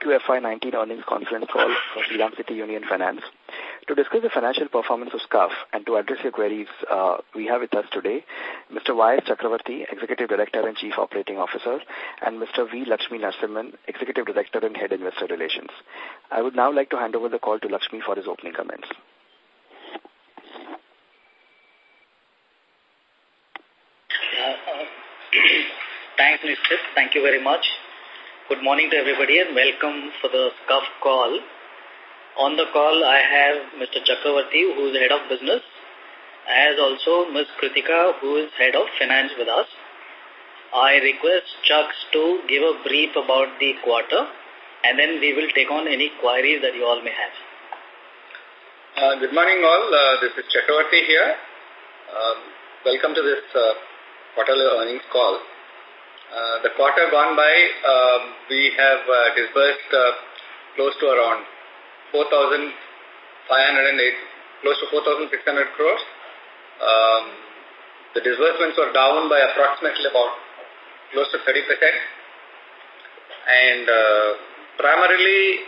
4Q FY19 earnings conference call for Shriram City Union Finance. To discuss the financial performance of SCUF and to address your queries, uh, we have with us today Mr. Y.S. Chakravarti, Executive Director and Chief Operating Officer, and Mr. V. Lakshmi Narasimhan, Executive Director and Head Investor Relations. I would now like to hand over the call to Lakshmi for his opening comments. Thanks, Mr. Thank you very much. Good morning to everybody and welcome for the SCUF call. On the call, I have Mr. Chakravarti, who is head of business, as also Ms. Kritika, who is head of finance with us. I request Chucks to give a brief about the quarter and then we will take on any queries that you all may have. Uh, good morning all. Uh, this is Chakravarti here. Um, welcome to this uh, quarterly earnings call. Uh, the quarter gone by, um, we have uh, disbursed uh, close to around 4,508, close to 4,600 crores. Um, the disbursements were down by approximately about close to 30%. And primarily,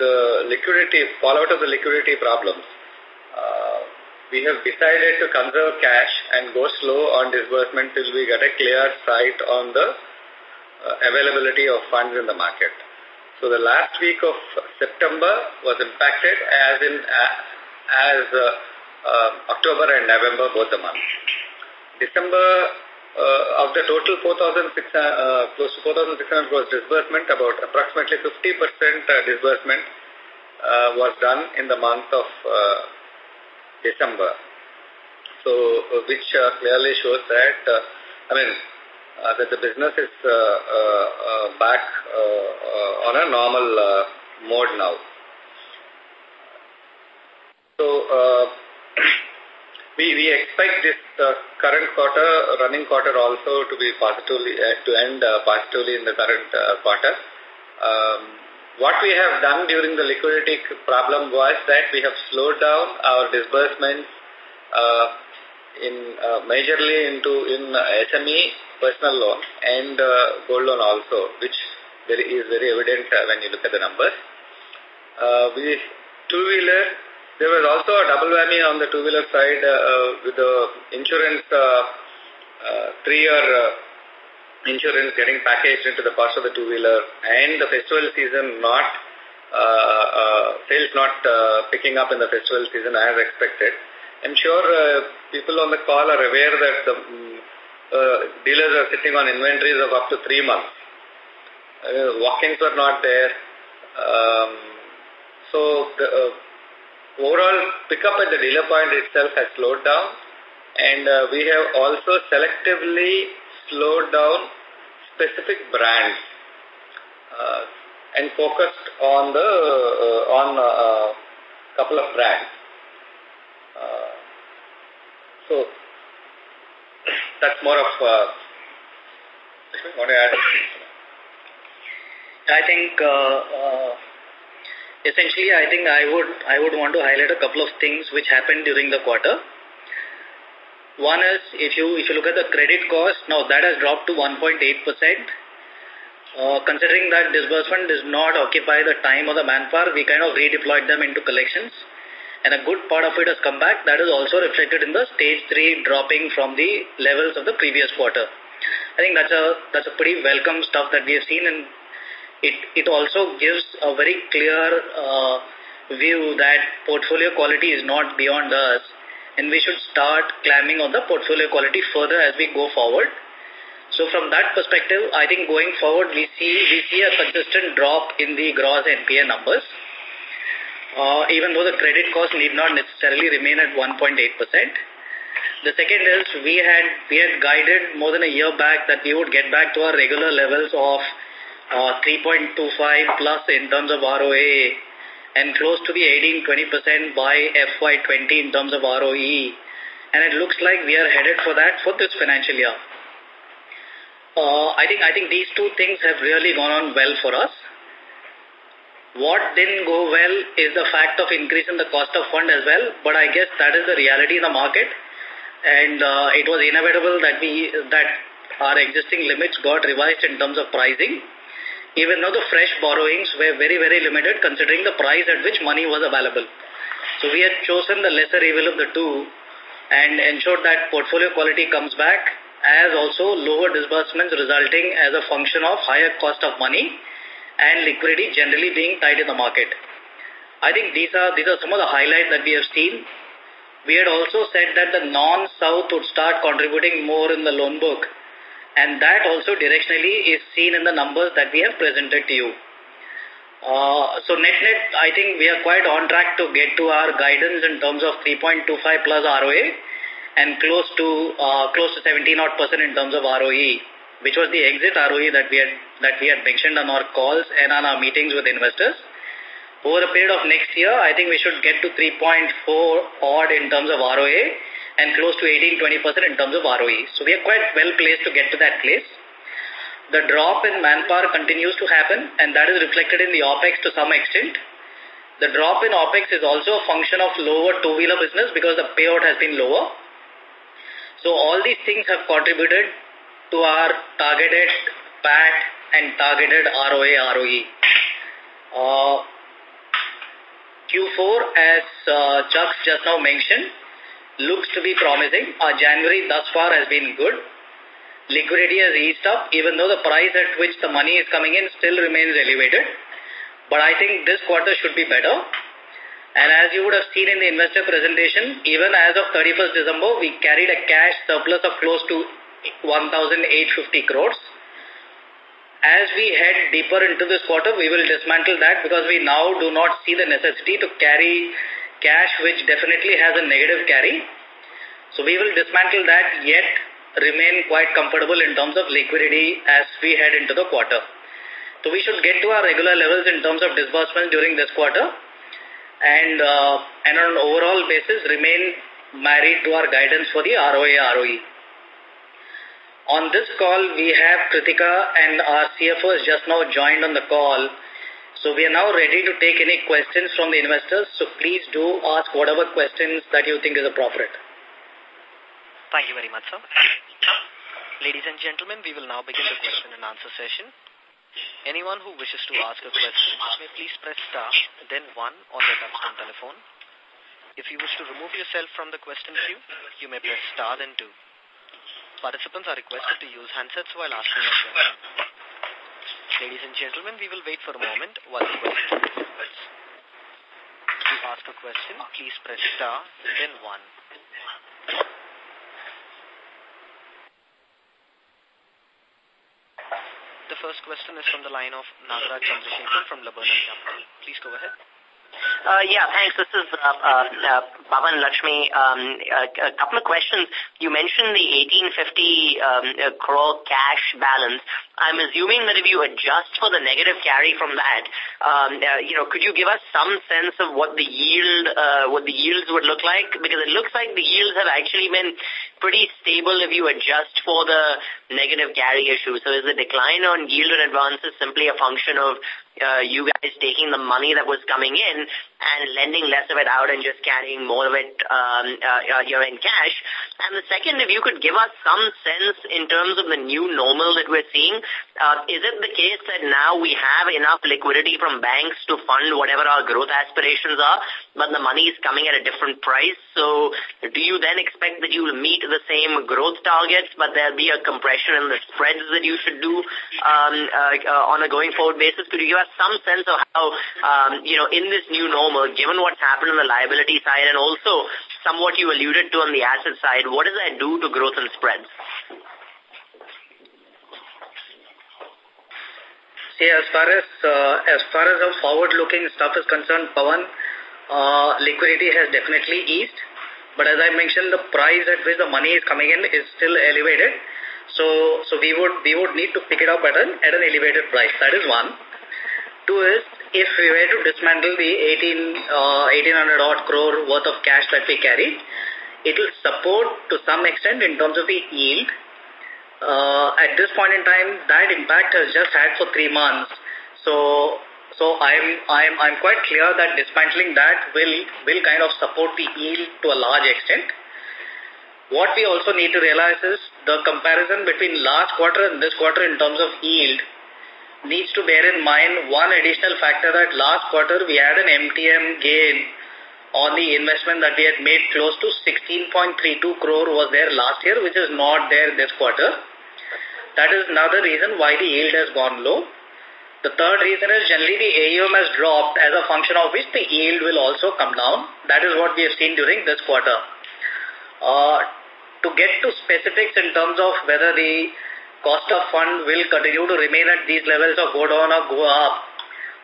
the liquidity, fallout of the liquidity problems we have decided to conserve cash and go slow on disbursement till we get a clear sight on the uh, availability of funds in the market. So the last week of September was impacted as in uh, as uh, uh, October and November, both the months. December, uh, of the total 4,600, uh, close to 4,600 crores disbursement, about approximately 50% uh, disbursement was done in the month of December. So, uh, which uh, clearly shows that, uh, I mean, uh, that the business is uh, uh, back on a normal mode now. So, we, we expect this current quarter, running quarter also to be positively, to end positively in the current quarter. Um, what we have done during the liquidity problem was that we have slowed down our disbursements uh, in uh, majorly into in SME personal loan and uh, gold loan also, which very, is very evident uh, when you look at the numbers. Uh, we two-wheeler, there was also a double whammy on the two-wheeler side uh, uh with the insurance uh, uh, three-year uh, insurance getting packaged into the cost of the two-wheeler and the festival season not, uh, uh, sales not uh, picking up in the festival season as expected. I'm sure uh, people on the call are aware that the um, uh, dealers are sitting on inventories of up to three months. Uh, walk-ins were not there. Um, so the uh, overall pickup at the dealer point itself has slowed down and uh, we have also selectively slowed down specific brands uh, and focused on the uh, on a uh, couple of brands. Uh, so that's more of. Uh, what I I think uh, essentially I think I would I would want to highlight a couple of things which happened during the quarter. One is, if you if you look at the credit cost, now that has dropped to 1.8%. Uh, considering that disbursement does not occupy the time of the manpower, we kind of redeployed them into collections. And a good part of it has come back. That is also reflected in the stage 3 dropping from the levels of the previous quarter. I think that's a that's a pretty welcome stuff that we have seen and it, it also gives a very clear uh, view that portfolio quality is not beyond us and we should start climbing on the portfolio quality further as we go forward. So from that perspective, I think going forward, we see we see a consistent drop in the gross NPA numbers. Uh, even though the credit cost need not necessarily remain at 1.8%. The second is we had we had guided more than a year back that we would get back to our regular levels of uh, 3.25 plus in terms of ROA and close to the 18-20% by FY20 in terms of ROE. And it looks like we are headed for that for this financial year. Uh, I think I think these two things have really gone on well for us. What didn't go well is the fact of increasing the cost of fund as well, but I guess that is the reality in the market. And uh, it was inevitable that we that our existing limits got revised in terms of pricing even though the fresh borrowings were very, very limited considering the price at which money was available. So we had chosen the lesser evil of the two and ensured that portfolio quality comes back as also lower disbursements resulting as a function of higher cost of money and liquidity generally being tight in the market. I think these are these are some of the highlights that we have seen. We had also said that the non-South would start contributing more in the loan book and that also directionally is seen in the numbers that we have presented to you. Uh, so net-net, I think we are quite on track to get to our guidance in terms of 3.25 plus ROA and close to uh, close to 17 odd percent in terms of ROE, which was the exit ROE that we had that we had mentioned on our calls and on our meetings with investors. Over a period of next year, I think we should get to 3.4 odd in terms of ROA and close to 18-20% in terms of ROE. So we are quite well placed to get to that place. The drop in manpower continues to happen and that is reflected in the OPEX to some extent. The drop in OPEX is also a function of lower two-wheeler business because the payout has been lower. So all these things have contributed to our targeted PAT and targeted ROA, ROE. Uh, Q4, as uh, Chuck just now mentioned, looks to be promising. Our January thus far has been good. Liquidity has eased up, even though the price at which the money is coming in still remains elevated. But I think this quarter should be better. And as you would have seen in the investor presentation, even as of 31st December, we carried a cash surplus of close to 1,850 crores. As we head deeper into this quarter, we will dismantle that because we now do not see the necessity to carry cash which definitely has a negative carry. So we will dismantle that yet remain quite comfortable in terms of liquidity as we head into the quarter. So we should get to our regular levels in terms of disbursement during this quarter and, uh, and on an overall basis remain married to our guidance for the ROA ROE. On this call, we have Kritika and our CFO has just now joined on the call. So we are now ready to take any questions from the investors. So please do ask whatever questions that you think is appropriate. Thank you very much, sir. Ladies and gentlemen, we will now begin the question and answer session. Anyone who wishes to ask a question may please press star, then one on their touchtone telephone. If you wish to remove yourself from the question queue, you may press star, then two. Participants are requested to use handsets while asking a question. Ladies and gentlemen, we will wait for a moment while the question is To ask a question, please press star, then one. The first question is from the line of Nagaraj Chandrasekhar from Laburnum Capital. Please go ahead. Uh, yeah, thanks. This is uh, uh, uh, Pavan Lakshmi. Um, a, a couple of questions. You mentioned the 1850 um, uh, crore cash balance. I'm assuming that if you adjust for the negative carry from that, um, uh, you know, could you give us some sense of what the yield, uh, what the yields would look like? Because it looks like the yields have actually been pretty stable if you adjust for the negative carry issue. So is the decline on yield and advances simply a function of uh, you guys taking the money that was coming in and lending less of it out and just carrying more of it um, uh, uh, here in cash. And the second, if you could give us some sense in terms of the new normal that we're seeing, uh, is it the case that now we have enough liquidity from banks to fund whatever our growth aspirations are, but the money is coming at a different price? So do you then expect that you will meet the same growth targets, but there'll be a compression in the spreads that you should do um, uh, uh, on a going forward basis? Could you give us some sense of how, um, you know, in this new normal, given what's happened on the liability side and also somewhat you alluded to on the asset side, what does that do to growth and spreads? See, as far as uh, as far as the forward-looking stuff is concerned, Pavan, uh, liquidity has definitely eased. But as I mentioned, the price at which the money is coming in is still elevated. So, so we would we would need to pick it up at an at an elevated price. That is one. Two is if we were to dismantle the 18 uh, 1800 odd crore worth of cash that we carry, it will support to some extent in terms of the yield uh, at this point in time, that impact has just had for three months. So, so I'm, I'm, I'm quite clear that dismantling that will, will kind of support the yield to a large extent. What we also need to realize is the comparison between last quarter and this quarter in terms of yield needs to bear in mind one additional factor that last quarter we had an MTM gain on the investment that we had made close to 16.32 crore was there last year, which is not there this quarter. That is another reason why the yield has gone low. The third reason is generally the AUM has dropped as a function of which the yield will also come down. That is what we have seen during this quarter. Uh, to get to specifics in terms of whether the cost of fund will continue to remain at these levels or go down or go up,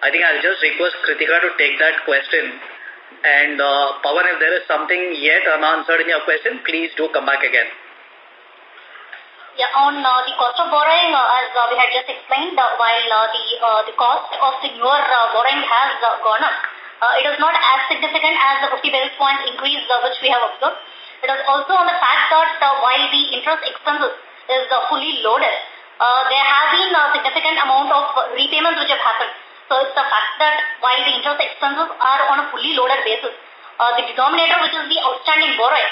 I think I'll just request Kritika to take that question. And uh, Pawan, if there is something yet unanswered in your question, please do come back again. Yeah, on uh, the cost of borrowing, uh, as uh, we had just explained, uh, while uh, the uh, the cost of the newer borrowing has gone up, it is not as significant as the 50 basis point increase which we have observed. It is also on the fact that while the interest expenses is fully loaded, there have been a significant amount of repayments which have happened. So it's the fact that while the interest expenses are on a fully loaded basis, the denominator which is the outstanding borrowing,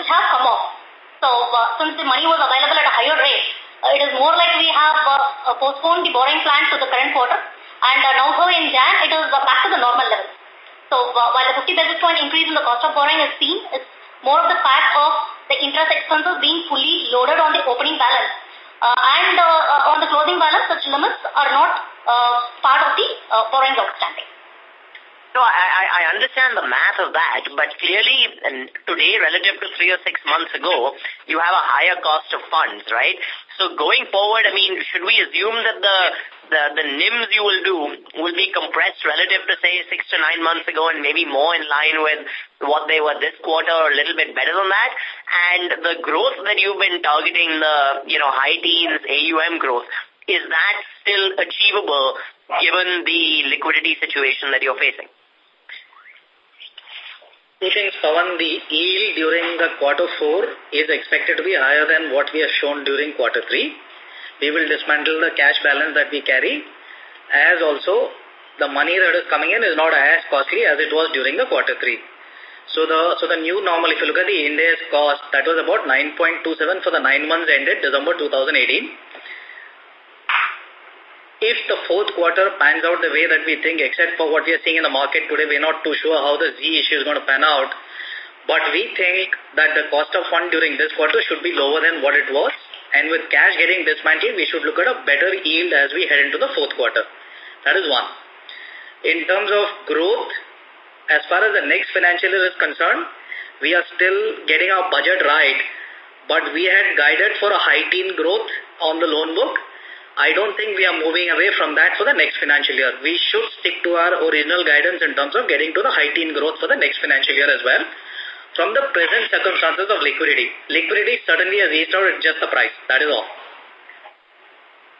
which has come off. So uh, since the money was available at a higher rate, uh, it is more like we have uh, postponed the borrowing plan to the current quarter. And uh, now so in Jan, it is uh, back to the normal level. So uh, while the 50 basis point increase in the cost of borrowing is seen, it's more of the fact of the interest expenses being fully loaded on the opening balance. Uh, and uh, uh, on the closing balance, such limits are not uh, part of the uh, borrowing outstanding. No, I, I understand the math of that, but clearly today, relative to three or six months ago, you have a higher cost of funds, right? So going forward, I mean, should we assume that the the, the NIMs you will do will be compressed relative to, say, six to nine months ago and maybe more in line with what they were this quarter or a little bit better than that? And the growth that you've been targeting, the, you know, high teens AUM growth, is that still achievable given the liquidity situation that you're facing? Two things, Pawan. The yield during the quarter four is expected to be higher than what we have shown during quarter three. We will dismantle the cash balance that we carry, as also the money that is coming in is not as costly as it was during the quarter three. So the so the new normal, if you look at the index cost, that was about 9.27 for the nine months ended December 2018 if the fourth quarter pans out the way that we think, except for what we are seeing in the market today, we're not too sure how the Z issue is going to pan out. But we think that the cost of fund during this quarter should be lower than what it was. And with cash getting dismantled, we should look at a better yield as we head into the fourth quarter. That is one. In terms of growth, as far as the next financial year is concerned, we are still getting our budget right. But we had guided for a high teen growth on the loan book I don't think we are moving away from that for the next financial year. We should stick to our original guidance in terms of getting to the high teen growth for the next financial year as well. From the present circumstances of liquidity, liquidity certainly has eased out, it's just the price. That is all.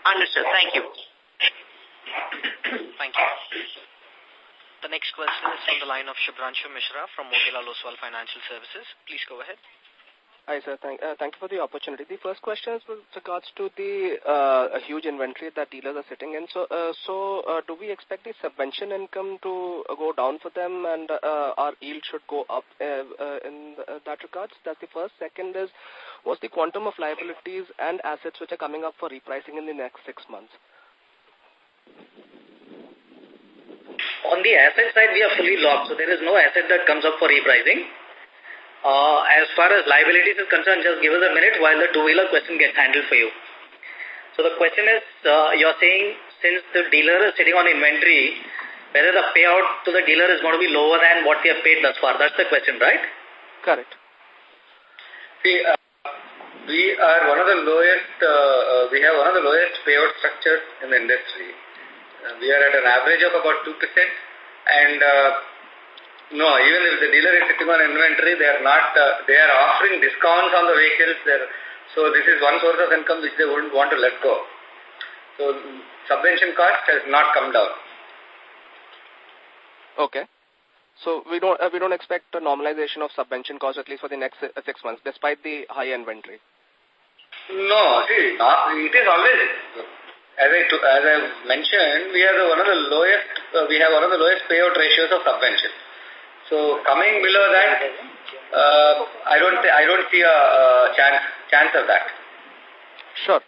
Understood. Thank you. Thank you. The next question is from the line of Shubhranshu Mishra from Motilal Oswal Financial Services. Please go ahead. Hi, sir. Thank, uh, thank you for the opportunity. The first question is with regards to the uh, huge inventory that dealers are sitting in. So, uh, so uh, do we expect the subvention income to go down for them and uh, our yield should go up uh, uh, in uh, that regards? That's the first. Second is, what's the quantum of liabilities and assets which are coming up for repricing in the next six months? On the asset side, we are fully locked, so there is no asset that comes up for repricing. Uh, as far as liabilities is concerned, just give us a minute while the two-wheeler question gets handled for you. So the question is, uh, you're saying since the dealer is sitting on inventory, whether the payout to the dealer is going to be lower than what we have paid thus far. That's the question, right? Correct. See, uh, we are one of the lowest, uh, uh, we have one of the lowest payout structures in the industry. Uh, we are at an average of about 2% and uh, no, even if the dealer is sitting on inventory, they are not, uh, they are offering discounts on the vehicles. There. So this is one source of income which they wouldn't want to let go. So subvention cost has not come down. Okay. So we don't uh, we don't expect a normalization of subvention cost at least for the next uh, six months, despite the high inventory. No, see, not, it is always as I as I mentioned, we are the, one of the lowest. Uh, we have one of the lowest payout ratios of subvention. So coming below that, uh, I don't I don't see a, a chance chance of that. Sure.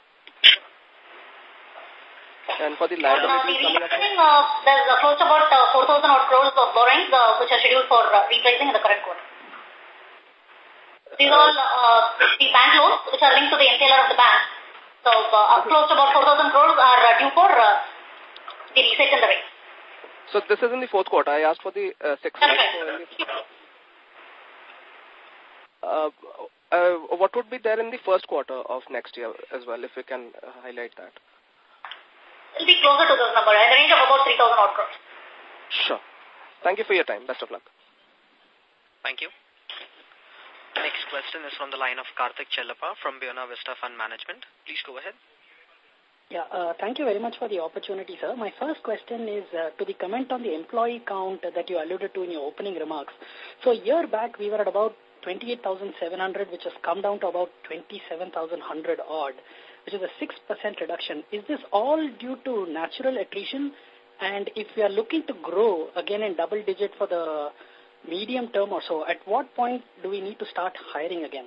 And for the liabilities coming up? Uh, there's uh, close to about uh, 4,000 odd crores of borrowings uh, which are scheduled for uh, repricing in the current quarter. These are all uh, the bank loans which are linked to the MCLR of the bank. So uh, close to about 4,000 crores are uh, due for uh, the reset in the rate. So this is in the fourth quarter. I asked for the uh, six months. Uh, uh, what would be there in the first quarter of next year as well, if we can uh, highlight that? It will be closer to those numbers, in the range of about 3,000 odd crores. Sure. Thank you for your time. Best of luck. Thank you. Next question is from the line of Karthik Chellappa from Buena Vista Fund Management. Please go ahead. Yeah, uh, thank you very much for the opportunity, sir. My first question is uh, to the comment on the employee count that you alluded to in your opening remarks. So a year back, we were at about 28,700, which has come down to about 27,100 odd, which is a 6% reduction. Is this all due to natural attrition? And if we are looking to grow again in double digit for the medium term or so, at what point do we need to start hiring again?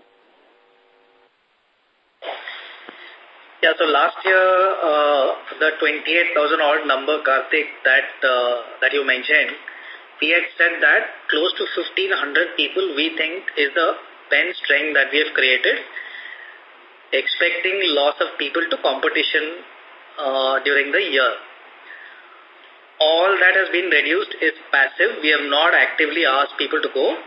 Yeah, so last year, uh, the 28,000 odd number, Karthik, that, uh, that you mentioned, we had said that close to 1,500 people we think is the bench strength that we have created, expecting loss of people to competition uh, during the year. All that has been reduced is passive. We have not actively asked people to go.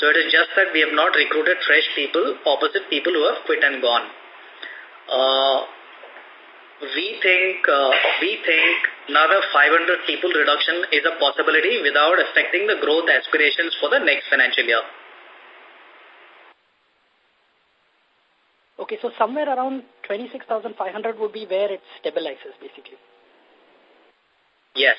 So it is just that we have not recruited fresh people opposite people who have quit and gone. Uh, we think uh, we think another 500 people reduction is a possibility without affecting the growth aspirations for the next financial year. Okay, so somewhere around 26,500 would be where it stabilizes, basically. Yes.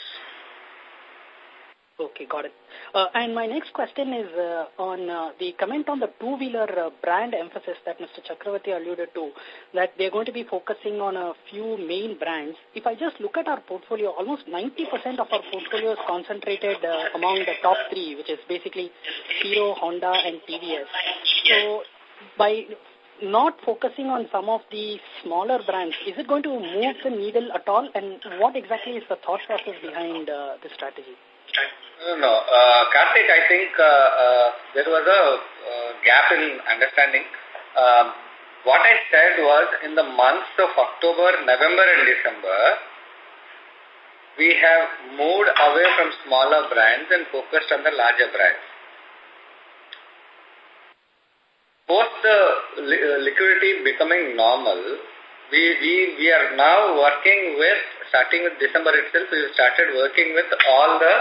Okay, got it. Uh, and my next question is uh, on uh, the comment on the two-wheeler uh, brand emphasis that Mr. Chakravarti alluded to, that they're going to be focusing on a few main brands. If I just look at our portfolio, almost 90% of our portfolio is concentrated uh, among the top three, which is basically Hero, Honda, and TVS. So by not focusing on some of the smaller brands, is it going to move the needle at all? And what exactly is the thought process behind uh, this strategy? No. Uh, Karthik, I think uh, uh, there was a uh, gap in understanding. Um, what I said was in the months of October, November and December, we have moved away from smaller brands and focused on the larger brands. Post the uh, liquidity becoming normal, we, we, we are now working with, starting with December itself, we started working with all the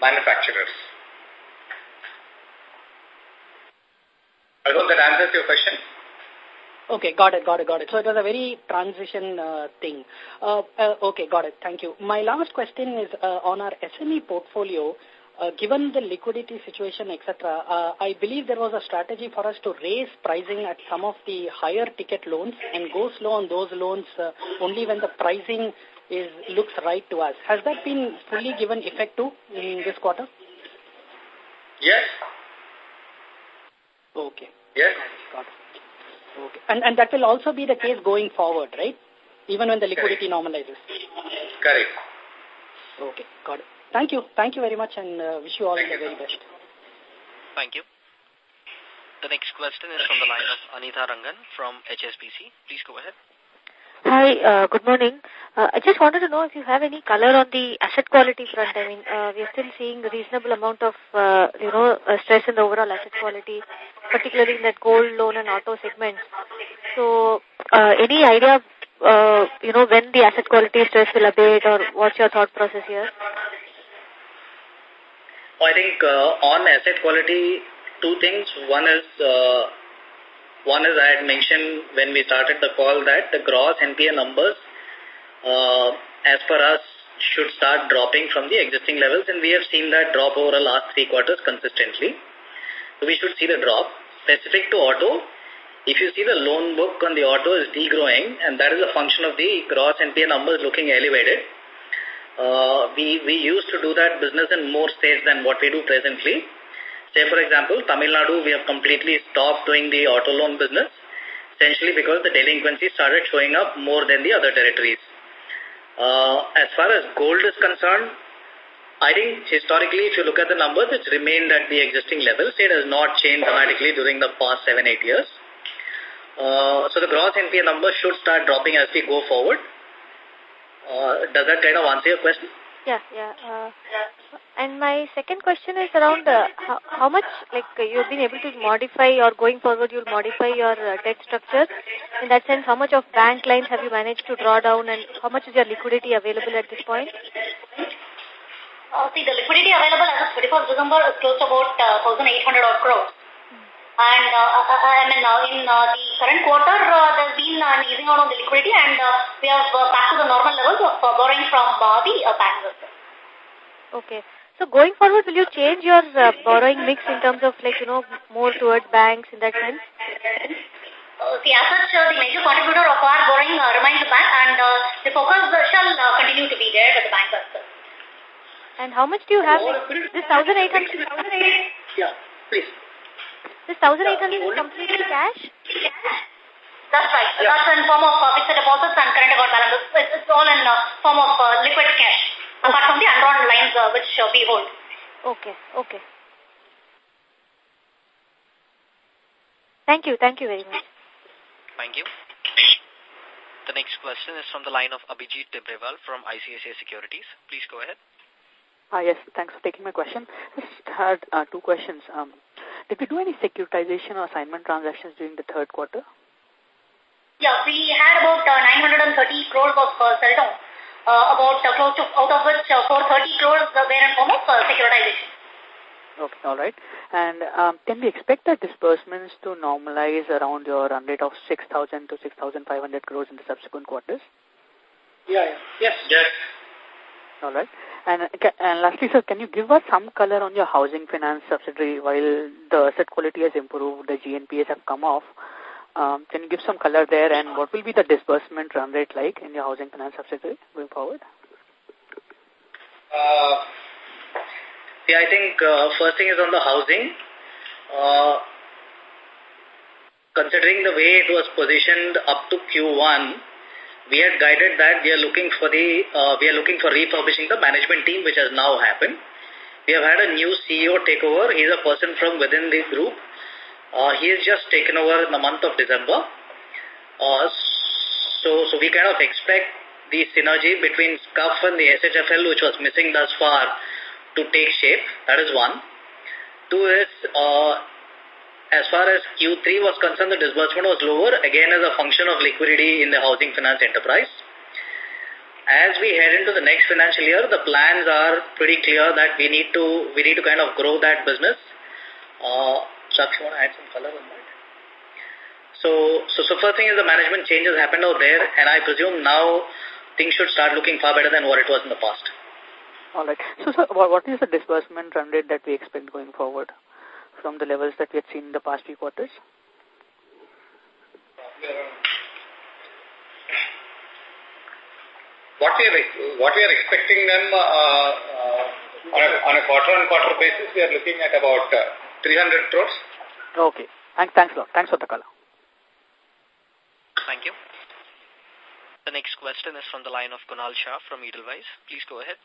manufacturers. I hope that answers your question. Okay, got it, got it, got it. So it was a very transition uh, thing. Uh, uh, okay, got it. Thank you. My last question is uh, on our SME portfolio. Uh, given the liquidity situation, etc., uh, I believe there was a strategy for us to raise pricing at some of the higher ticket loans and go slow on those loans only when the pricing is looks right to us. Has that been fully given effect to in this quarter? Yes. Okay. Yes. Got it. Okay. And, and that will also be the case going forward, right? Even when the liquidity Correct. normalizes. Correct. Okay. Got it. Thank you. Thank you very much and uh, wish you all Thank the you. very best. Thank you. The next question is from the line of Anita Rangan from HSBC. Please go ahead. Hi, uh, good morning. Uh, I just wanted to know if you have any color on the asset quality front. I mean, uh, we are still seeing a reasonable amount of, uh, you know, uh, stress in the overall asset quality, particularly in that gold loan and auto segments. So, uh, any idea, uh, you know, when the asset quality stress will abate or what's your thought process here? I think uh, on asset quality, two things. One is uh, one is I had mentioned when we started the call that the gross NPA numbers, uh, as per us, should start dropping from the existing levels and we have seen that drop over the last three quarters consistently. So we should see the drop. Specific to auto, if you see the loan book on the auto is degrowing and that is a function of the gross NPA numbers looking elevated. Uh, we, we used to do that business in more states than what we do presently. Say, for example, Tamil Nadu, we have completely stopped doing the auto loan business, essentially because the delinquency started showing up more than the other territories. Uh, as far as gold is concerned, I think historically, if you look at the numbers, it's remained at the existing levels. It has not changed dramatically during the past seven, eight years. Uh, so the gross NPA number should start dropping as we go forward. Uh, does that kind of answer your question? Yeah, yeah. Uh, and my second question is around uh, how, how much, like, you've been able to modify or going forward you'll modify your uh, debt structure. In that sense, how much of bank lines have you managed to draw down and how much is your liquidity available at this point? Uh, see, the liquidity available as of 31st December is close to about uh, 1,800 crores. And uh, uh, uh, I mean, uh, in uh, the current quarter, uh, there's been an easing out on the liquidity and uh, we are uh, back to the normal levels of uh, borrowing from uh, the uh, banks. Okay. So going forward, will you change your uh, borrowing mix in terms of like, you know, more towards banks in that sense? Uh, see, as such, uh, the major contributor of our borrowing uh, remains the bank and uh, the focus uh, shall uh, continue to be there with the bank as well. And how much do you have? This 1,800? Yeah, please. This 1,800 is completely cash? That's right. Yeah. That's in form of uh, fixed deposits and current account balances. It's, it's all in uh, form of uh, liquid cash, apart from the undrawn lines uh, which uh, we hold. Okay, okay. Thank you, thank you very much. Thank you. The next question is from the line of Abhijit Tibrewal from ICICI Securities. Please go ahead. Uh, yes, thanks for taking my question. I just had uh, two questions. Um, did we do any securitization or assignment transactions during the third quarter? Yeah, we had about uh, 930 crores of uh, sell down, uh, about uh, close to, out of which uh, 430 crores were in form of uh, securitization. Okay, all right. And um, can we expect that disbursements to normalize around your run rate of 6,000 to 6,500 crores in the subsequent quarters? Yeah, yeah. Yes. Yes. All right. And, and lastly, sir, can you give us some color on your housing finance subsidiary while the asset quality has improved, the GNPs have come off? Um, can you give some color there and what will be the disbursement run rate like in your housing finance subsidiary going forward? Uh, yeah, I think uh, first thing is on the housing. Uh, considering the way it was positioned up to Q1, we had guided that we are looking for the uh, we are looking for refurbishing the management team, which has now happened. We have had a new CEO take over. is a person from within the group. Uh, he has just taken over in the month of December. Uh, so, so we kind of expect the synergy between SCUF and the SHFL, which was missing thus far, to take shape. That is one. Two is, uh, as far as Q3 was concerned, the disbursement was lower, again as a function of liquidity in the housing finance enterprise. As we head into the next financial year, the plans are pretty clear that we need to we need to kind of grow that business. Uh, Chuck, you want to add some color on that? So, so, so first thing is the management changes happened out there, and I presume now things should start looking far better than what it was in the past. All right. So, sir, what is the disbursement run rate that we expect going forward? From the levels that we had seen in the past few quarters? What we are what we are expecting them uh, uh, on a on a quarter on quarter basis, we are looking at about uh, 300 crores. Okay. Thanks. Thanks a lot. Thanks for the call. Thank you. The next question is from the line of Kunal Shah from Edelweiss. Please go ahead.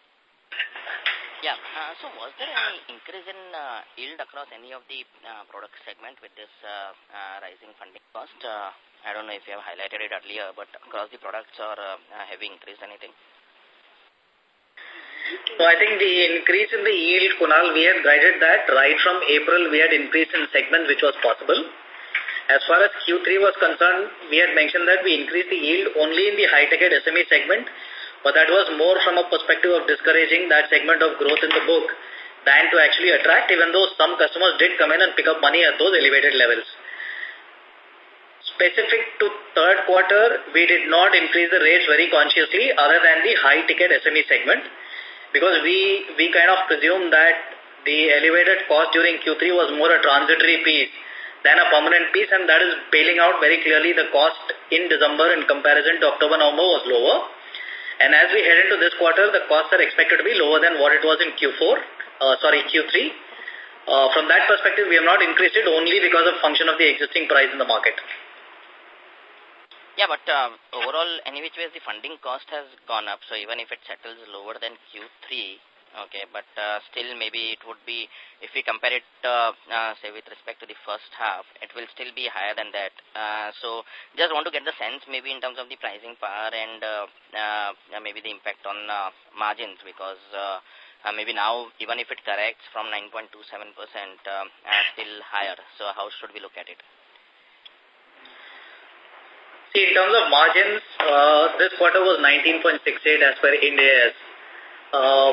Yeah. Uh, so was there any increase in uh, yield across any of the uh, product segment with this uh, uh, rising funding cost? Uh, I don't know if you have highlighted it earlier, but across the products or have you increased anything? So I think the increase in the yield, Kunal, we had guided that right from April we had increased in segments which was possible. As far as Q3 was concerned, we had mentioned that we increased the yield only in the high-ticket SME segment but that was more from a perspective of discouraging that segment of growth in the book than to actually attract, even though some customers did come in and pick up money at those elevated levels. Specific to third quarter, we did not increase the rates very consciously other than the high-ticket SME segment because we, we kind of presume that the elevated cost during Q3 was more a transitory piece than a permanent piece and that is bailing out very clearly the cost in December in comparison to October, November was lower. And as we head into this quarter, the costs are expected to be lower than what it was in Q4, uh, sorry, Q3. Uh, from that perspective, we have not increased it only because of function of the existing price in the market. Yeah, but uh, overall, any which ways, the funding cost has gone up. So even if it settles lower than Q3, okay, but uh, still maybe it would be, if we compare it, uh, uh, say, with respect to the first half, it will still be higher than that. Uh, so just want to get the sense maybe in terms of the pricing power and uh, uh, maybe the impact on uh, margins because uh, uh, maybe now, even if it corrects from 9.27%, uh, uh, still higher. So how should we look at it? See, in terms of margins, uh, this quarter was 19.68 as per Ind AS. Uh,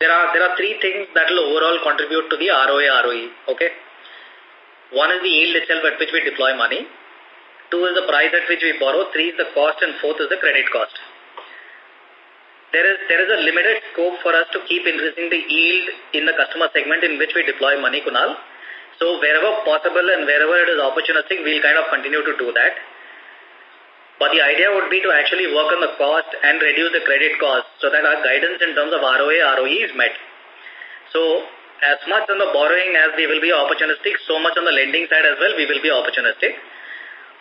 there are there are three things that will overall contribute to the ROA ROE. Okay, one is the yield itself at which we deploy money. Two is the price at which we borrow. Three is the cost, and fourth is the credit cost. There is there is a limited scope for us to keep increasing the yield in the customer segment in which we deploy money, Kunal. So wherever possible and wherever it is opportunistic, we'll kind of continue to do that. But the idea would be to actually work on the cost and reduce the credit cost so that our guidance in terms of ROA, ROE is met. So as much on the borrowing as we will be opportunistic, so much on the lending side as well, we will be opportunistic.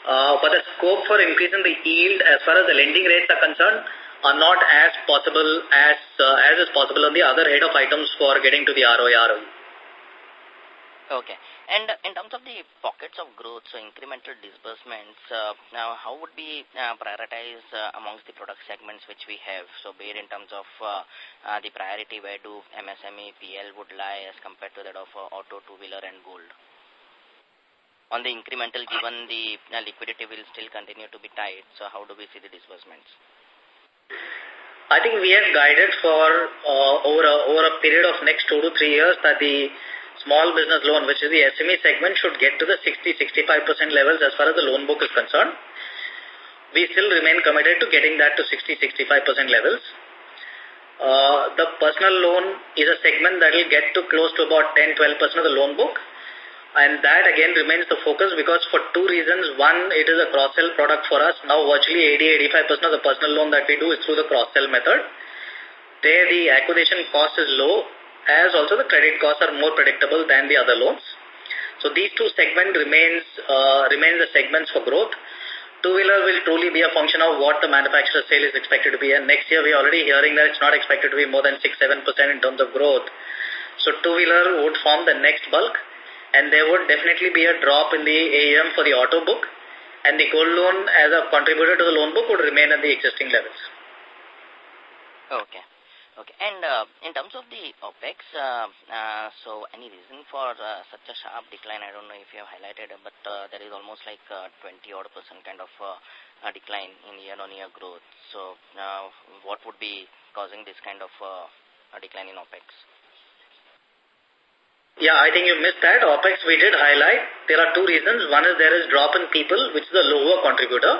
Uh, but the scope for increasing the yield as far as the lending rates are concerned are not as possible as uh, as is possible on the other head of items for getting to the ROA, ROE. Okay. And in terms of the pockets of growth, so incremental disbursements, uh, now how would we uh, prioritize uh, amongst the product segments which we have? So be it in terms of uh, uh, the priority, where do MSME, PL would lie as compared to that of auto, two-wheeler and gold? On the incremental, given the liquidity will still continue to be tight, so how do we see the disbursements? I think we have guided for over, a, over a period of next two to three years that the small business loan, which is the SME segment, should get to the 60-65% levels as far as the loan book is concerned. We still remain committed to getting that to 60-65% levels. Uh, the personal loan is a segment that will get to close to about 10-12% of the loan book. And that again remains the focus because for two reasons. One, it is a cross-sell product for us. Now virtually 80-85% of the personal loan that we do is through the cross-sell method. There the acquisition cost is low as also the credit costs are more predictable than the other loans. So these two segments remains uh, remains the segments for growth. Two-wheeler will truly be a function of what the manufacturer sale is expected to be. And next year we are already hearing that it's not expected to be more than 6-7% in terms of growth. So two-wheeler would form the next bulk. And there would definitely be a drop in the AUM for the auto book. And the gold loan as a contributor to the loan book would remain at the existing levels. Okay. Okay. And uh, in terms of the OPEX, uh, uh, so any reason for uh, such a sharp decline? I don't know if you have highlighted, but uh, there is almost like uh, 20 odd percent kind of decline in year-on-year -year growth. So what would be causing this kind of decline in OPEX? Yeah, I think you missed that. OPEX we did highlight. There are two reasons. One is there is drop in people, which is a lower contributor.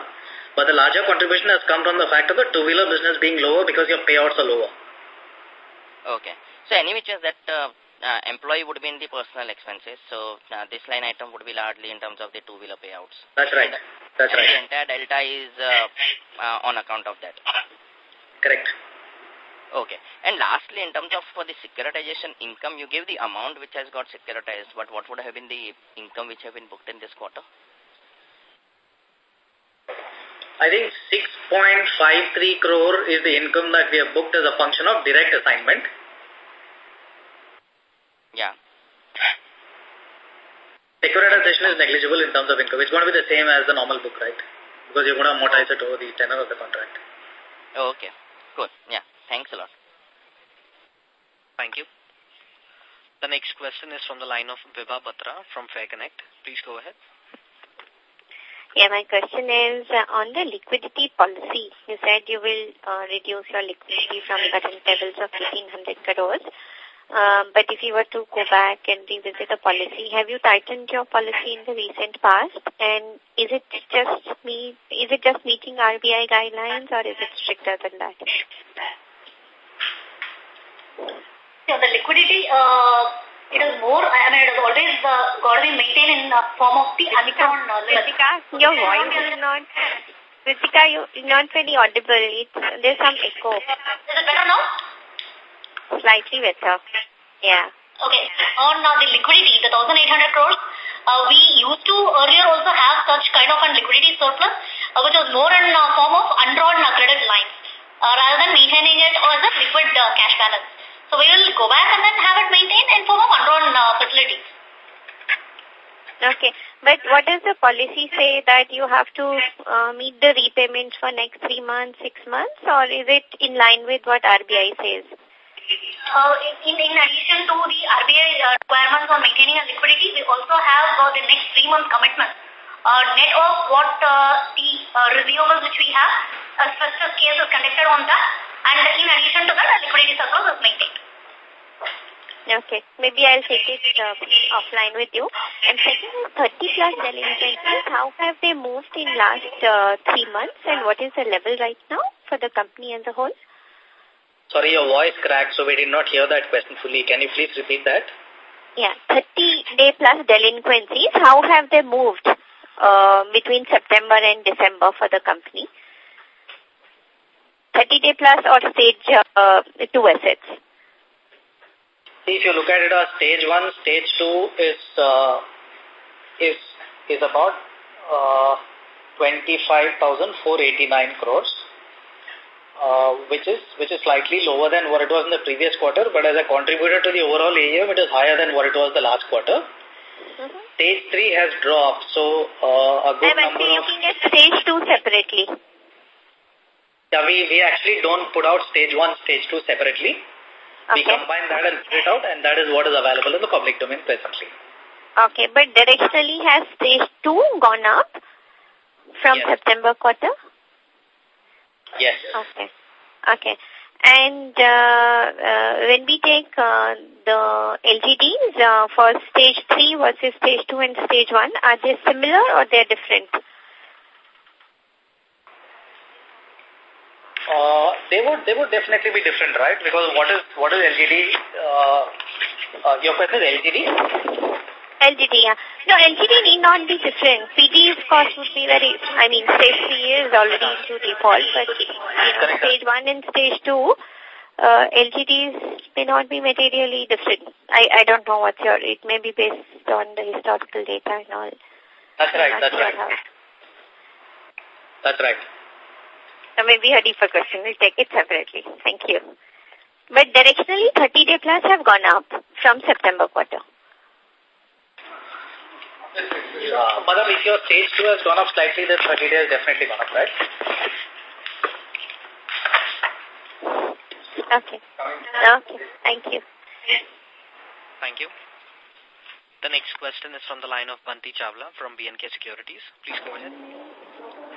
But the larger contribution has come from the fact of the two-wheeler business being lower because your payouts are lower. Okay. So any which is that uh, uh, employee would be in the personal expenses. So uh, this line item would be largely in terms of the two-wheeler payouts. That's right. And, That's and right. the entire delta is uh, uh, on account of that. Correct. Okay. And lastly, in terms of for the securitization income, you gave the amount which has got securitized, but what would have been the income which have been booked in this quarter? I think 6.53 crore is the income that we have booked as a function of direct assignment. Yeah. Securitization is negligible in terms of income. It's going to be the same as the normal book, right? Because you're going to amortize it over the tenor of the contract. Oh, okay. Good. Yeah. Thanks a lot. Thank you. The next question is from the line of Vibha Batra from Fair Connect. Please go ahead. Yeah, my question is uh, on the liquidity policy. You said you will uh, reduce your liquidity from current levels of 1800 crores. Um, but if you were to go back and revisit the policy, have you tightened your policy in the recent past? And is it just me? Is it just meeting RBI guidelines, or is it stricter than that? So the liquidity, uh, it is more, I mean, it is always uh, got to be maintained in the form of the undrawn uh, Ritika, your voice is not, Ritika, you not very audible. It's, there's some echo. Is it better now? Slightly better. Yeah. Okay. On uh, the liquidity, the 1,800 crores, Uh, we used to earlier also have such kind of a liquidity surplus, uh, which was more in uh, form of undrawn uh, credit lines, uh, rather than maintaining it as a liquid uh, cash balance. So we will go back and then have it maintained in form of undrawn uh, facilities. Okay. But what does the policy say that you have to uh, meet the repayments for next three months, six months, or is it in line with what RBI says? Uh, in, in addition to the RBI uh, requirements on maintaining a liquidity, we also have uh, the next three month commitment. Uh, net of what uh, the uh, receivables which we have, a test case is conducted on that, and in addition to that, a liquidity surplus is maintained. Okay. Maybe I'll take it uh, offline with you. And second is 30 plus delinquencies. How have they moved in last uh, three months and what is the level right now for the company as a whole? Sorry, your voice cracked, so we did not hear that question fully. Can you please repeat that? Yeah, 30-day plus delinquencies, how have they moved uh, between September and December for the company? 30-day plus or stage uh, 2 assets? If you look at it as stage 1, stage 2 is, uh, is, is about uh, 25,489 crores uh, which is which is slightly lower than what it was in the previous quarter, but as a contributor to the overall AUM, it is higher than what it was the last quarter. Mm -hmm. Stage 3 has dropped, so uh, a good I'm number actually looking at stage 2 separately. Yeah, we, we actually don't put out stage 1, stage 2 separately. Okay. We combine that and put it out, and that is what is available in the public domain presently. Okay, but directionally has stage 2 gone up from yes. September quarter? Yes. Okay. Okay. And uh, uh, when we take uh, the LGDs uh, for stage 3 versus stage 2 and stage 1, are they similar or they're different? Uh, they would they would definitely be different, right? Because what is what is LGD? Uh, uh, your question is LGD? LGD, yeah. No, LGD need not be different. PD's cost would be very, I mean, stage 3 is already into default, but you know, stage 1 and stage 2, uh, LGDs may not be materially different. I, I don't know what's your, it may be based on the historical data and all. That's right, that's right. How. That's right. So maybe a deeper question. We'll take it separately. Thank you. But directionally, 30-day plus have gone up from September quarter. Uh, Madam, if your stage 2 has gone up slightly, then 30 days definitely gone up, right? Okay. Okay. Thank you. Thank you. The next question is from the line of Banti Chawla from BNK Securities. Please go ahead.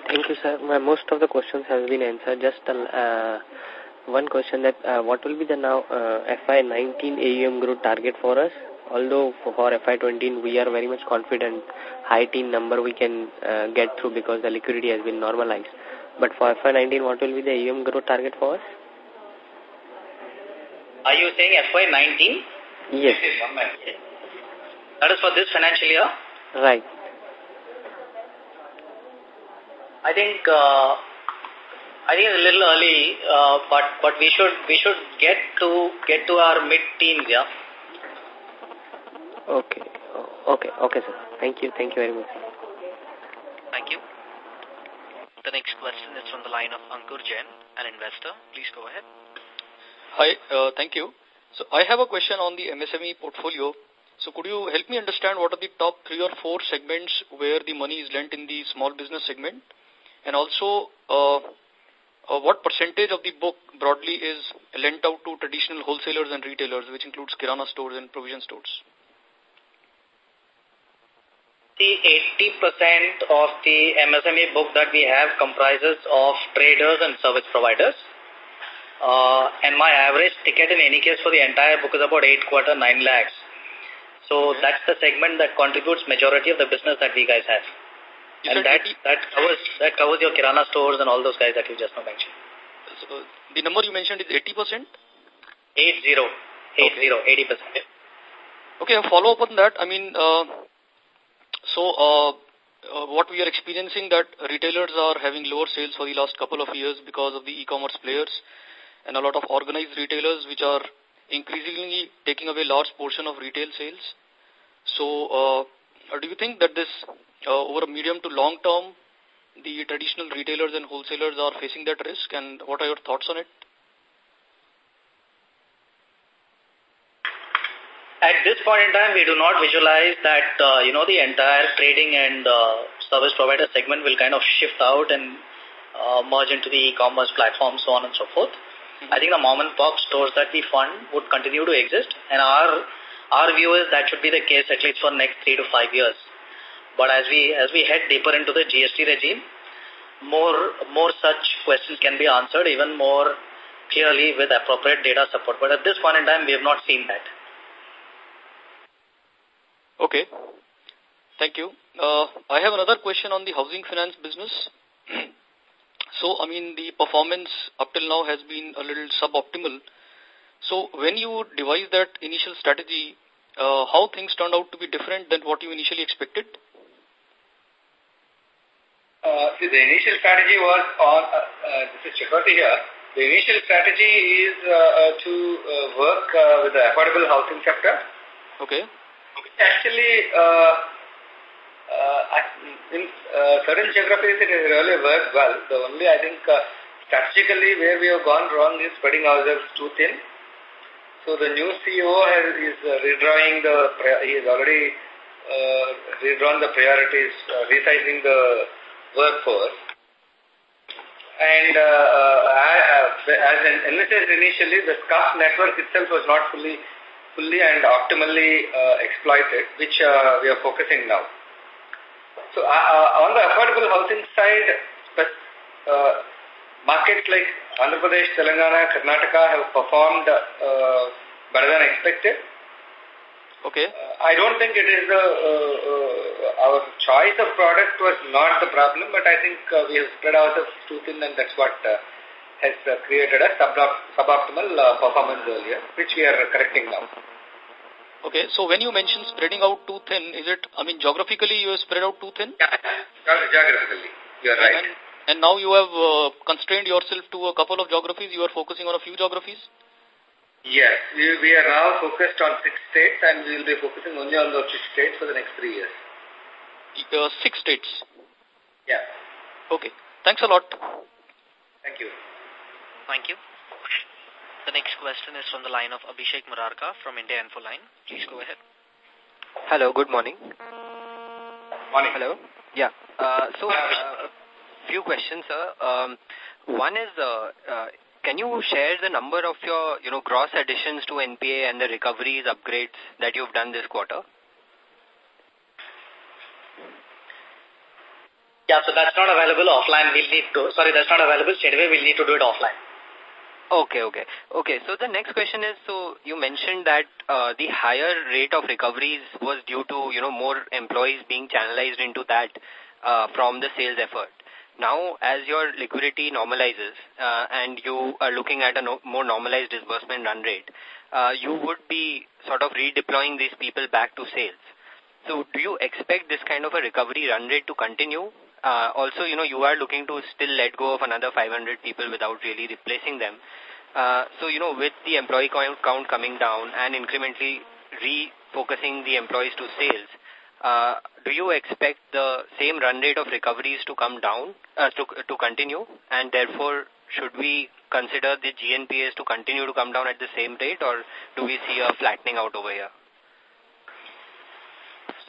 Thank you, sir. Most of the questions have been answered. Just uh, one question that uh, what will be the now uh, FY19 AUM growth target for us? Although for FY20 we are very much confident high teen number we can uh, get through because the liquidity has been normalized. But for FY19, what will be the AUM growth target for us? Are you saying FY19? Yes. That is for this financial year? Right. I think uh, I think it's a little early, uh, but but we should we should get to get to our mid teens, yeah. Okay. Okay. Okay, sir. Thank you. Thank you very much. Thank you. The next question is from the line of Ankur Jain, an investor. Please go ahead. Hi. Uh, thank you. So I have a question on the MSME portfolio. So could you help me understand what are the top three or four segments where the money is lent in the small business segment? And also, uh, uh, what percentage of the book broadly is lent out to traditional wholesalers and retailers, which includes kirana stores and provision stores? The 80% of the MSME book that we have comprises of traders and service providers. Uh, and my average ticket in any case for the entire book is about 8 quarter 9 lakhs. So that's the segment that contributes majority of the business that we guys have. You and that, that covers that covers your kirana stores and all those guys that you just now mentioned. So the number you mentioned is 80%? 80. 80, okay. 80%. Okay, a follow-up on that. I mean, uh, so uh, uh, what we are experiencing that retailers are having lower sales for the last couple of years because of the e-commerce players and a lot of organized retailers which are increasingly taking away large portion of retail sales. So uh, do you think that this, uh, over a medium to long term, the traditional retailers and wholesalers are facing that risk and what are your thoughts on it? At this point in time, we do not visualize that, uh, you know, the entire trading and uh, service provider segment will kind of shift out and uh, merge into the e-commerce platform, so on and so forth. -hmm. I think the mom and pop stores that we fund would continue to exist, and our our view is that should be the case at least for next three to five years. But as we as we head deeper into the GST regime, more more such questions can be answered even more clearly with appropriate data support. But at this point in time, we have not seen that. Okay. Thank you. Uh, I have another question on the housing finance business. So, I mean, the performance up till now has been a little suboptimal. So, when you devised that initial strategy, uh, how things turned out to be different than what you initially expected? Uh, see, the initial strategy was on, uh, uh, this is Chakravarti here, the initial strategy is uh, uh, to uh, work uh, with the affordable housing sector. Okay. Actually, uh, uh, in uh, certain geographies it has really worked well. The only, I think, uh, strategically where we have gone wrong is spreading ourselves too thin. So the new CEO has, is uh, redrawing the, he has already uh, redrawn the priorities, uh, resizing the workforce. And uh, uh, as envisaged initially, the SCUF network itself was not fully fully and optimally uh, exploited, which uh, we are focusing now. So uh, uh, on the affordable housing side, uh, markets like Andhra Pradesh, Telangana, Karnataka have performed uh, better than expected. Okay. Uh, I don't think it is the, uh, uh, our choice of product was not the problem, but I think uh, we have spread ourselves too thin and that's what uh, has uh, created a suboptimal uh, performance earlier, which we are correcting now. Okay, so when you mention spreading out too thin, is it, I mean, geographically you have spread out too thin? Yeah, geographically, you are right. And, and now you have uh, constrained yourself to a couple of geographies, you are focusing on a few geographies? Yes, we, we are now focused on six states and we will be focusing only on those six states for the next three years. Uh, six states? Yeah. Okay, thanks a lot. Thank you. Thank you. The next question is from the line of Abhishek Murarka from India Infoline. Please go ahead. Hello, good morning. Morning. Hello. Yeah. Uh, so, uh, few questions, sir. Um, one is, uh, uh, can you share the number of your, you know, gross additions to NPA and the recoveries, upgrades that you've done this quarter? Yeah, so that's not available offline. We'll need to, sorry, that's not available straight away. We'll need to do it offline. Okay, okay. Okay, so the next question is, so you mentioned that uh, the higher rate of recoveries was due to, you know, more employees being channelized into that uh, from the sales effort. Now, as your liquidity normalizes uh, and you are looking at a no more normalized disbursement run rate, uh, you would be sort of redeploying these people back to sales. So do you expect this kind of a recovery run rate to continue? Uh, also, you know, you are looking to still let go of another 500 people without really replacing them. Uh, so, you know, with the employee count, count coming down and incrementally refocusing the employees to sales, uh, do you expect the same run rate of recoveries to come down, uh, to, to continue? And therefore, should we consider the GNPAs to continue to come down at the same rate or do we see a flattening out over here?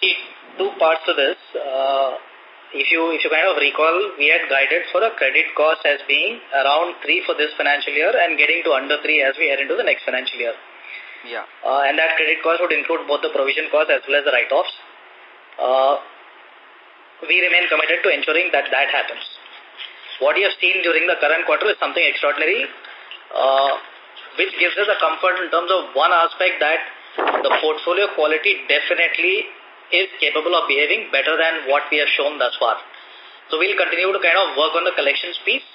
See, two parts to this. Uh, if you if you kind of recall, we had guided for the credit cost as being around 3 for this financial year and getting to under 3 as we head into the next financial year. Yeah. Uh, and that credit cost would include both the provision cost as well as the write-offs. Uh, we remain committed to ensuring that that happens. What you have seen during the current quarter is something extraordinary, uh, which gives us a comfort in terms of one aspect that the portfolio quality definitely is capable of behaving better than what we have shown thus far. So we'll continue to kind of work on the collections piece.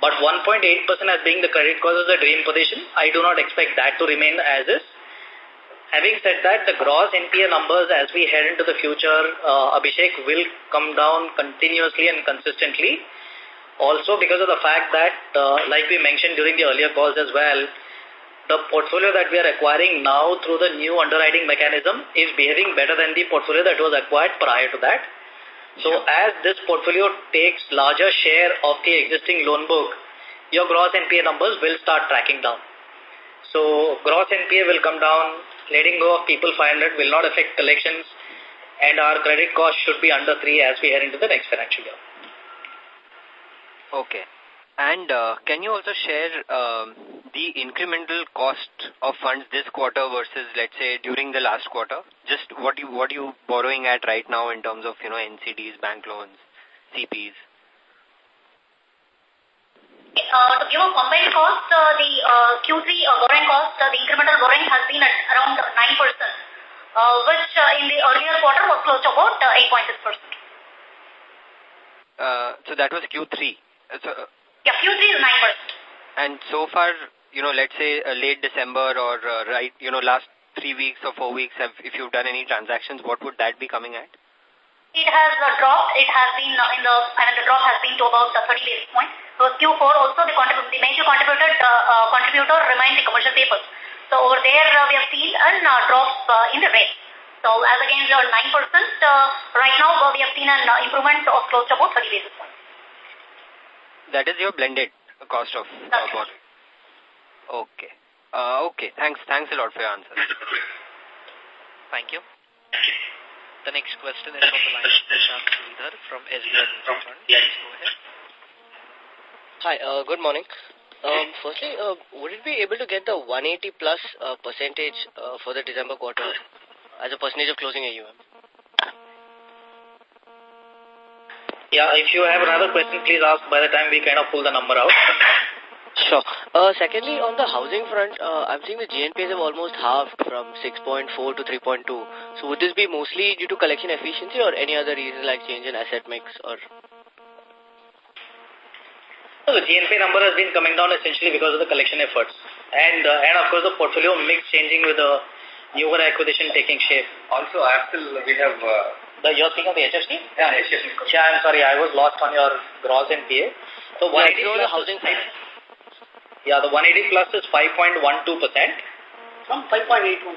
But 1.8% as being the credit cost is a dream position. I do not expect that to remain as is. Having said that, the gross NPA numbers as we head into the future, uh, Abhishek, will come down continuously and consistently. Also because of the fact that, uh, like we mentioned during the earlier calls as well, the portfolio that we are acquiring now through the new underwriting mechanism is behaving better than the portfolio that was acquired prior to that. So as this portfolio takes larger share of the existing loan book, your gross NPA numbers will start tracking down. So gross NPA will come down, letting go of people 500 will not affect collections, and our credit cost should be under 3 as we head into the next financial year. Okay. And uh, can you also share um, the incremental cost of funds this quarter versus, let's say, during the last quarter? Just what you what you borrowing at right now in terms of you know NCDs, bank loans, CPs? Uh, to give a combined cost, uh, the uh, Q3 uh, borrowing cost, uh, the incremental borrowing has been at around 9%, uh, which uh, in the earlier quarter was close to about uh, 8.6%. Uh, so that was Q3. Uh, so, yeah, Q3 is 9%. And so far, you know, let's say uh, late December or uh, right, you know, last three weeks or four weeks, have, if you've done any transactions, what would that be coming at? It has uh, dropped. It has been uh, in the, I mean, the drop has been to about uh, 30 basis points. So Q4 also the, contrib the major contributed, uh, uh, contributor remained the commercial papers. So over there uh, we have seen a uh, drop uh, in the rate. So as against your 9%, uh, right now uh, we have seen an uh, improvement of close to about 30 basis points. That is your blended cost of uh, borrowing. Okay. Uh, okay. Thanks. Thanks a lot for your answer. Thank you. The next question is from the line of Prashant Sridhar from SBI Mutual Fund. Please go ahead. Hi, uh, good morning. Um, firstly, uh, would it be able to get the 180 plus uh, percentage uh, for the December quarter as a percentage of closing AUM? Yeah, if you have another question, please ask by the time we kind of pull the number out. Sure. Uh, secondly, on the housing front, uh, I'm seeing the GNPs have almost halved from 6.4 to 3.2. So would this be mostly due to collection efficiency or any other reason like change in asset mix or? So the GNP number has been coming down essentially because of the collection efforts. And, uh, and of course, the portfolio mix changing with the newer acquisition taking shape. Also, I still we have... Uh, the, you're speaking of the HFC? Yeah, HFC. Yeah, I'm sorry, I was lost on your gross NPA. So yeah, 180 plus the housing finance. Yeah, the 180 plus is 5.12%. From 5.81.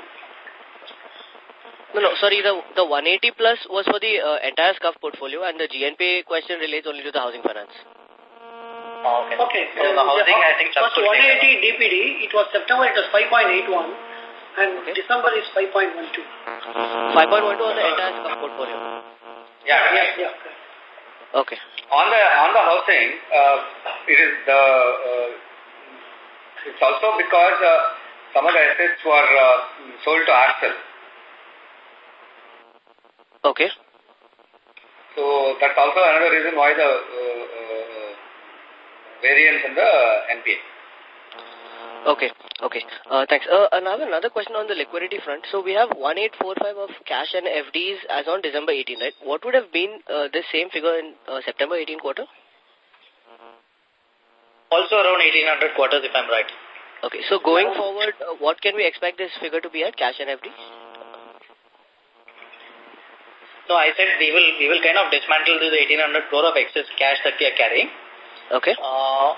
No, no, sorry, the the 180 plus was for the uh, entire SCUF portfolio and the GNP question relates only to the housing finance. Oh, okay. Okay. So the housing, I think... First 180 DPD, it was September, it was 5.81 and okay. December is 5.12. 5.12 on the entire SCUF portfolio? Yeah, yes, yeah. Okay. On the on the housing, uh, it is the uh, it's also because uh, some of the assets were uh, sold to ourselves. Okay. So that's also another reason why the uh, uh, variance in the NPA. Okay, okay. Uh, thanks. Uh, another, another question on the liquidity front. So we have 1845 of cash and FDs as on December 18, right? What would have been uh, the same figure in uh, September 18 quarter? Also around 1800 quarters if I'm right. Okay, so going forward, uh, what can we expect this figure to be at, cash and FDs? No, I said we will we will kind of dismantle this 1800 crore of excess cash that we are carrying. Okay. Uh,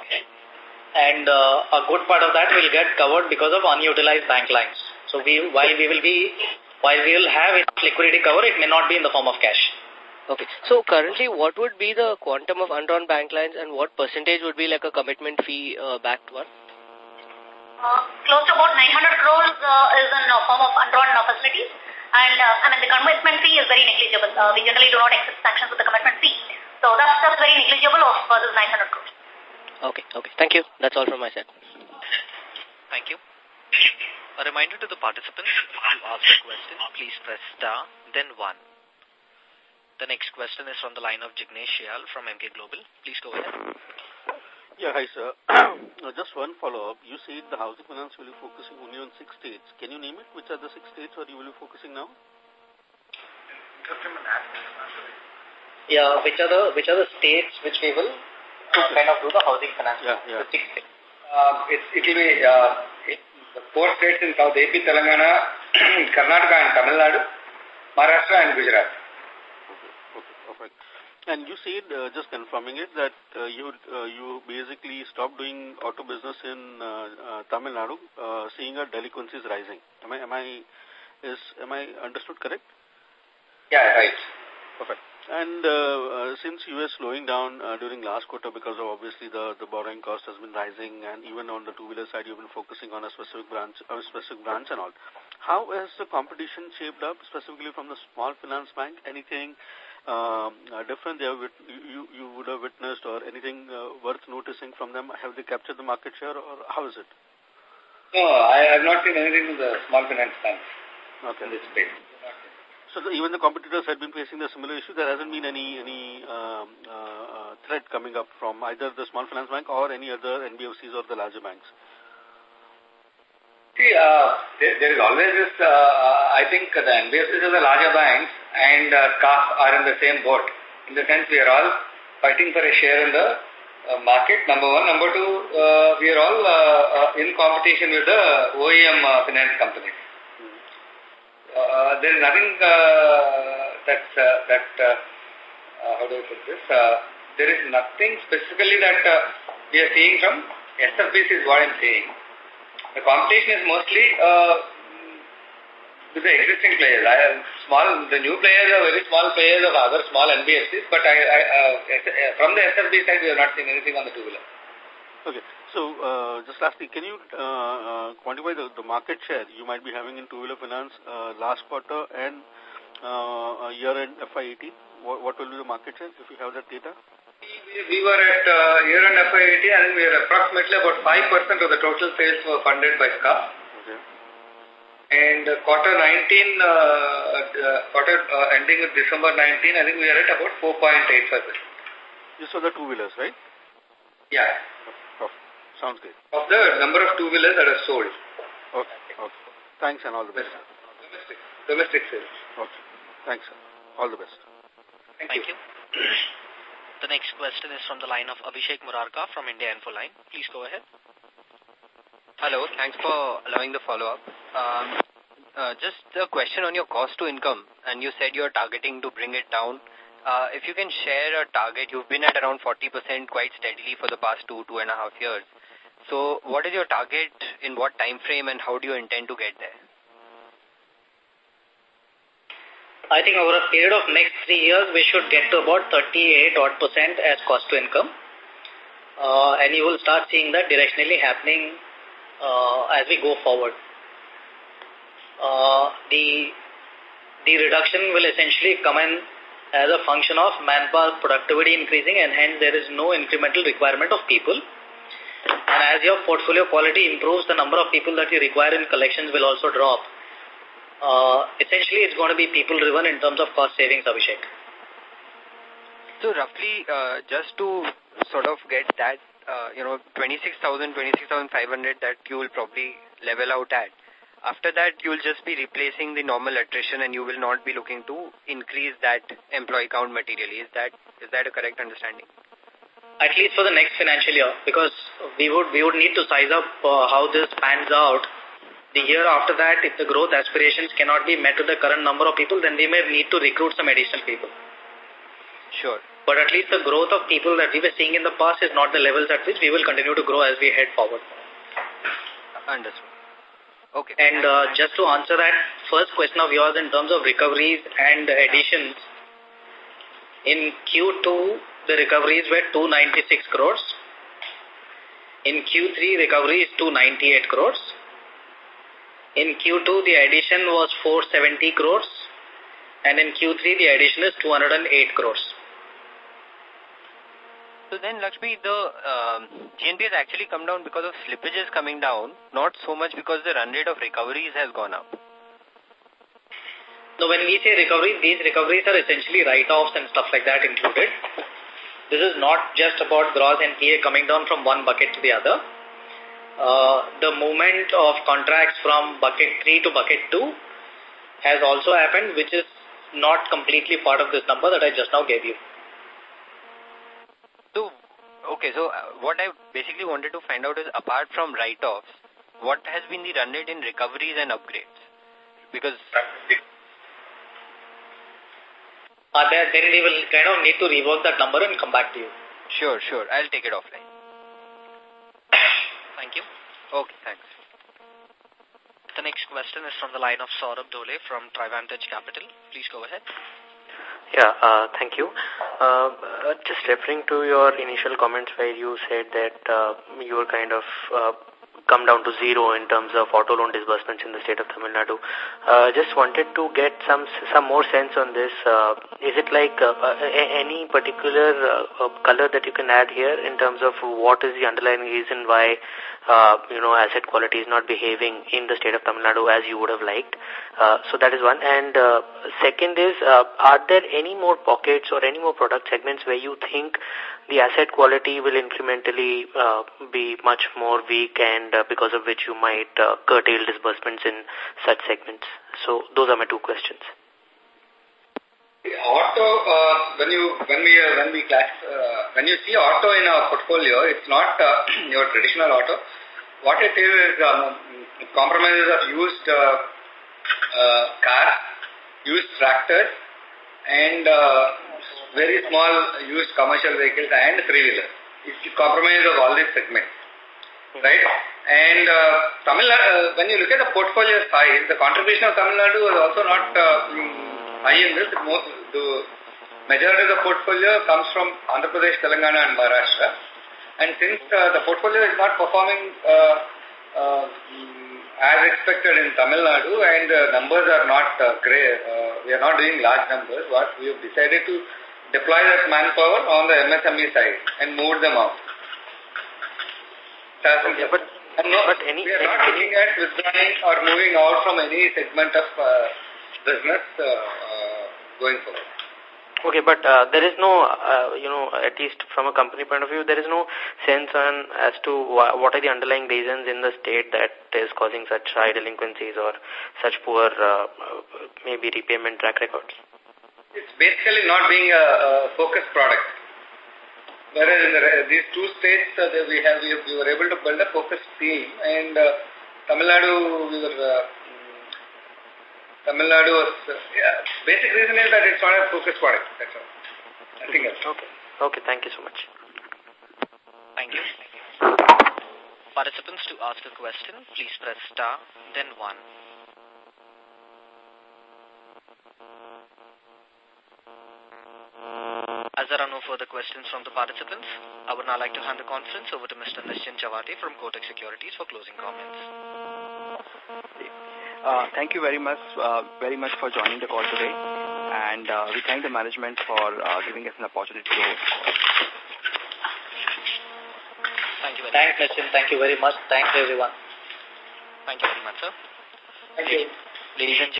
and uh, a good part of that will get covered because of unutilized bank lines. So we, while we will be, while we will have enough liquidity cover, it may not be in the form of cash. Okay. So currently, what would be the quantum of undrawn bank lines and what percentage would be like a commitment fee uh, backed one? Uh, close to about 900 crores uh, is in the form of undrawn uh, facilities. And, uh, I mean, the commitment fee is very negligible. Uh, we generally do not accept sanctions with the commitment fee. So that's, that's very negligible of uh, this 900 crores. Okay, okay. Thank you. That's all from my side. Thank you. A reminder to the participants, to ask a question, please press star, then one. The next question is from the line of Jignesh Shial from Emkay Global. Please go ahead. Yeah, hi, sir. Just one follow-up. You said the housing finance will be focusing only on six states. Can you name it? Which are the six states where you will be focusing now? Yeah, which are the which are the states which we will to kind of do the housing finance. Yeah, yeah. The six states. Uh, it, it will be uh, it, the four states in South AP, Telangana, Karnataka and Tamil Nadu, Maharashtra and Gujarat. Perfect. And you said, uh, just confirming it, that uh, you uh, you basically stopped doing auto business in uh, uh, Tamil Nadu, uh, seeing our delinquencies rising. Am I am I is am I understood correct? Yeah, right. Perfect. And uh, uh, since you were slowing down uh, during last quarter because of obviously the, the borrowing cost has been rising and even on the two-wheeler side you've been focusing on a specific branch, a specific branch and all. How has the competition shaped up specifically from the small finance bank? Anything um, different they have you, you would have witnessed or anything uh, worth noticing from them? Have they captured the market share or how is it? No, I have not seen anything in the small finance banks okay. in this space. So the, even the competitors had been facing the similar issue. There hasn't been any any um, uh, uh, threat coming up from either the small finance bank or any other NBFCs or the larger banks. See, uh, there, there is always this, uh, I think the NBFCs are the larger banks and uh, CAF are in the same boat. In the sense we are all fighting for a share in the uh, market, number one. Number two, uh, we are all uh, uh, in competition with the OEM uh, finance companies. Uh, there is nothing uh, that, uh, that uh, uh, how do I put this, uh, there is nothing specifically that uh, we are seeing from SFBs is what I'm saying. The competition is mostly uh, with the existing players. I have small, the new players are very small players of other small NBFCs, but I, I, uh, from the SFB side, we have not seen anything on the two-wheeler. Okay. So, uh, just lastly, can you uh, uh, quantify the, the market share you might be having in two-wheeler finance uh, last quarter and uh, year-end FY18? What, what will be the market share if you have that data? We were at uh, year-end FY18, I think we were approximately about 5% of the total sales were funded by SCA. Okay. And uh, quarter 19, uh, uh, quarter uh, ending with December 19, I think we are at about 4.85%. This for the two-wheelers, right? Yeah. Oh, sounds good. Of the number of two-wheelers that are sold. Okay, okay. Thanks and all the best. Domestic, domestic sales. Okay. Thanks. All the best. Thank, Thank you. you. The next question is from the line of Abhishek Murarka from India Infoline. Please go ahead. Hello, thanks for allowing the follow-up. Um, uh, just a question on your cost to income, and you said you're targeting to bring it down. Uh, if you can share a target, you've been at around 40% quite steadily for the past two, two and a half years. So what is your target, in what time frame, and how do you intend to get there? I think over a period of next three years, we should get to about 38 odd percent as cost to income. Uh, and you will start seeing that directionally happening uh, as we go forward. Uh, the, the reduction will essentially come in as a function of manpower productivity increasing and hence there is no incremental requirement of people. And as your portfolio quality improves, the number of people that you require in collections will also drop uh, essentially it's going to be people driven in terms of cost savings, Abhishek. So roughly, uh, just to sort of get that, uh, you know, 26,000, 26,500 that you will probably level out at. After that, you will just be replacing the normal attrition and you will not be looking to increase that employee count materially. Is that is that a correct understanding? At least for the next financial year, because we would we would need to size up uh, how this pans out the year after that, if the growth aspirations cannot be met with the current number of people, then we may need to recruit some additional people. Sure. But at least the growth of people that we were seeing in the past is not the levels at which we will continue to grow as we head forward. Understood. Okay. And uh, just to answer that first question of yours in terms of recoveries and additions, in Q2, the recoveries were 296 crores. In Q3, recovery is 298 crores. In Q2, the addition was 470 crores, and in Q3, the addition is 208 crores. So then, Lakshmi, the um, GNP has actually come down because of slippages coming down, not so much because the run rate of recoveries has gone up. No, when we say recoveries, these recoveries are essentially write-offs and stuff like that included. This is not just about gross NPA coming down from one bucket to the other uh, the movement of contracts from bucket 3 to bucket 2 has also happened, which is not completely part of this number that I just now gave you. So, okay, so uh, what I basically wanted to find out is apart from write-offs, what has been the run rate in recoveries and upgrades? Because... uh, then, then we will kind of need to rework that number and come back to you. Sure, sure. I'll take it offline. Okay, thanks. The next question is from the line of Saurabh Dole from Trivantage Capital. Please go ahead. Yeah, uh, thank you. Uh, uh, just referring to your initial comments where you said that uh, you were kind of uh, come down to zero in terms of auto loan disbursements in the state of Tamil Nadu. Uh, just wanted to get some some more sense on this. Uh, is it like uh, uh any particular uh, uh, color that you can add here in terms of what is the underlying reason why uh, you know asset quality is not behaving in the state of Tamil Nadu as you would have liked? Uh, so that is one. And uh, second is, uh, are there any more pockets or any more product segments where you think the asset quality will incrementally uh, be much more weak and uh, because of which you might uh, curtail disbursements in such segments. So those are my two questions. Auto, uh, when you when we uh, when we class uh, when you see auto in our portfolio, it's not uh, your traditional auto. What it is is um, compromises of used uh, uh, cars, used tractors, and very small used commercial vehicles and three-wheelers. It's compromise of all these segments, right? And Tamil Nadu, when you look at the portfolio size, the contribution of Tamil Nadu is also not mm, high in this. The majority of the portfolio comes from Andhra Pradesh, Telangana and Maharashtra. And since uh, the portfolio is not performing uh, uh, as expected in Tamil Nadu and uh, numbers are not uh, great, uh, we are not doing large numbers, but we have decided to deploy that manpower on the MSME side and move them out. Okay, but and no, but any, we are not looking at withdrawing or moving out from any segment of uh, business uh, going forward. Okay, but uh, there is no, uh, you know, at least from a company point of view, there is no sense on as to wh what are the underlying reasons in the state that is causing such high delinquencies or such poor, uh, maybe repayment track records. It's basically not being a, a focused product. Whereas in the, these two states, uh, we have we, we, were able to build a focused team, and uh, Tamil Nadu, we were uh, Tamil Nadu was uh, yeah, basic reason is that it's not a focused product. That's all. Nothing else. Okay. Okay. Thank you so much. Thank you. Participants to ask a question, please press star, then one. As there are no further questions from the participants, I would now like to hand the conference over to Mr. Nischint Chawathe from Kotak Securities for closing comments. Uh, thank you very much, uh, very much for joining the call today, and uh, we thank the management for uh, giving us an opportunity to. Thank you very Thanks, much. Nischint. Thank you very much. Thanks, everyone. Thank you very much, sir. Thank you. Ladies and